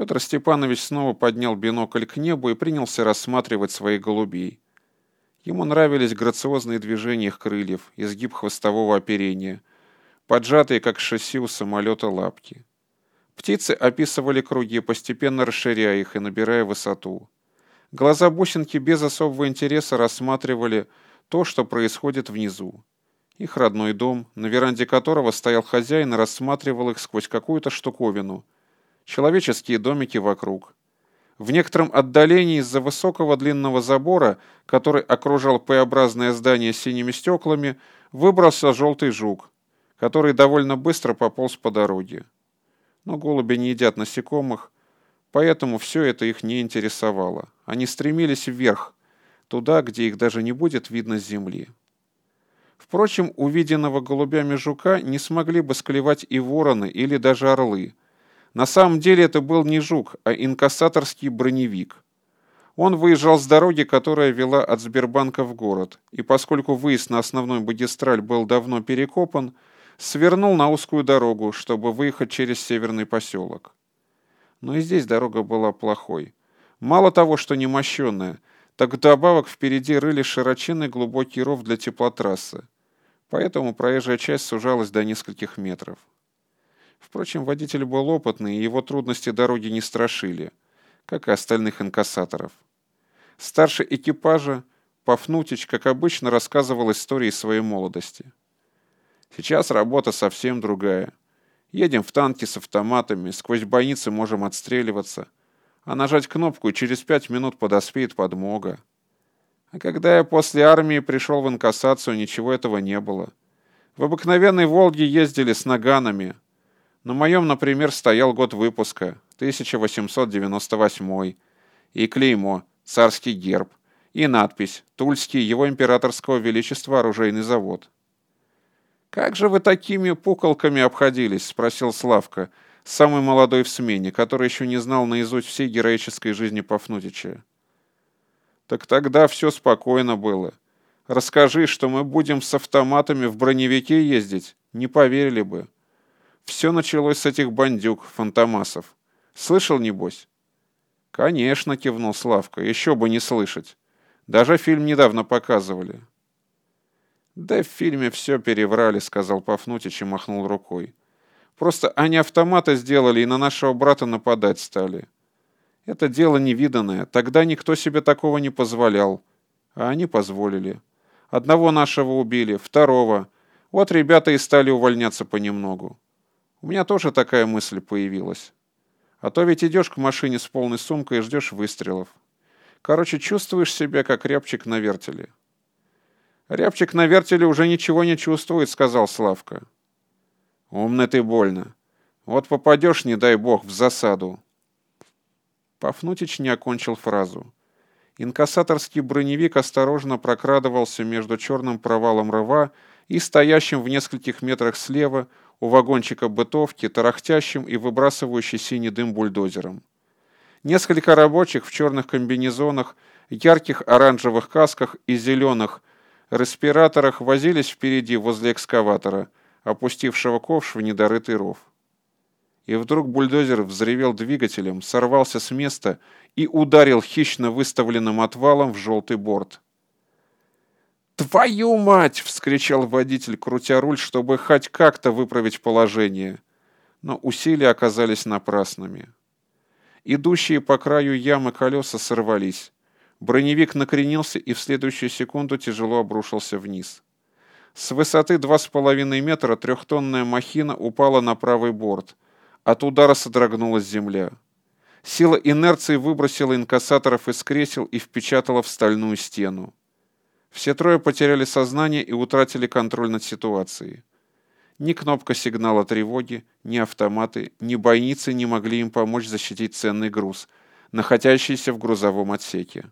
Федор Степанович снова поднял бинокль к небу и принялся рассматривать своих голубей. Ему нравились грациозные движения их крыльев, изгиб хвостового оперения, поджатые, как шасси у самолета, лапки. Птицы описывали круги, постепенно расширяя их и набирая высоту. Глаза бусинки без особого интереса рассматривали то, что происходит внизу. Их родной дом, на веранде которого стоял хозяин рассматривал их сквозь какую-то штуковину. Человеческие домики вокруг. В некотором отдалении из-за высокого длинного забора, который окружал П-образное здание синими стеклами, выбрался желтый жук, который довольно быстро пополз по дороге. Но голуби не едят насекомых, поэтому все это их не интересовало. Они стремились вверх, туда, где их даже не будет видно с земли. Впрочем, увиденного голубями жука не смогли бы склевать и вороны или даже орлы. На самом деле это был не жук, а инкассаторский броневик. Он выезжал с дороги, которая вела от Сбербанка в город, и поскольку выезд на основной магистраль был давно перекопан, свернул на узкую дорогу, чтобы выехать через северный поселок. Но и здесь дорога была плохой. Мало того, что не мощенная, так вдобавок впереди рыли широченный глубокий ров для теплотрассы, поэтому проезжая часть сужалась до нескольких метров. Впрочем, водитель был опытный, и его трудности дороги не страшили, как и остальных инкассаторов. Старший экипажа, Пафнутич, как обычно, рассказывал истории своей молодости – Сейчас работа совсем другая. Едем в танке с автоматами, сквозь бойницы можем отстреливаться. А нажать кнопку, и через пять минут подоспеет подмога. А когда я после армии пришел в инкассацию, ничего этого не было. В обыкновенной «Волге» ездили с наганами. На моем, например, стоял год выпуска, 1898 и клеймо «Царский герб», и надпись «Тульский, его императорского величества оружейный завод». «Как же вы такими пуколками обходились?» — спросил Славка, самый молодой в смене, который еще не знал наизусть всей героической жизни Пафнутича. «Так тогда все спокойно было. Расскажи, что мы будем с автоматами в броневике ездить, не поверили бы. Все началось с этих бандюк, фантомасов. Слышал, небось?» «Конечно», — кивнул Славка, — «еще бы не слышать. Даже фильм недавно показывали». «Да в фильме все переврали», — сказал Пафнутич и махнул рукой. «Просто они автоматы сделали и на нашего брата нападать стали. Это дело невиданное. Тогда никто себе такого не позволял. А они позволили. Одного нашего убили, второго. Вот ребята и стали увольняться понемногу. У меня тоже такая мысль появилась. А то ведь идешь к машине с полной сумкой и ждешь выстрелов. Короче, чувствуешь себя как рябчик на вертеле». «Рябчик на вертеле уже ничего не чувствует», — сказал Славка. «Умный ты больно. Вот попадешь, не дай бог, в засаду». Пафнутич не окончил фразу. Инкассаторский броневик осторожно прокрадывался между черным провалом рва и стоящим в нескольких метрах слева у вагончика бытовки, тарахтящим и выбрасывающий синий дым бульдозером. Несколько рабочих в черных комбинезонах, ярких оранжевых касках и зеленых респираторах возились впереди возле экскаватора, опустившего ковш в недорытый ров. И вдруг бульдозер взревел двигателем, сорвался с места и ударил хищно выставленным отвалом в желтый борт. «Твою мать!» — вскричал водитель, крутя руль, чтобы хоть как-то выправить положение. Но усилия оказались напрасными. Идущие по краю ямы колеса сорвались. Броневик накренился и в следующую секунду тяжело обрушился вниз. С высоты 2,5 метра трехтонная махина упала на правый борт. От удара содрогнулась земля. Сила инерции выбросила инкассаторов из кресел и впечатала в стальную стену. Все трое потеряли сознание и утратили контроль над ситуацией. Ни кнопка сигнала тревоги, ни автоматы, ни бойницы не могли им помочь защитить ценный груз, находящийся в грузовом отсеке.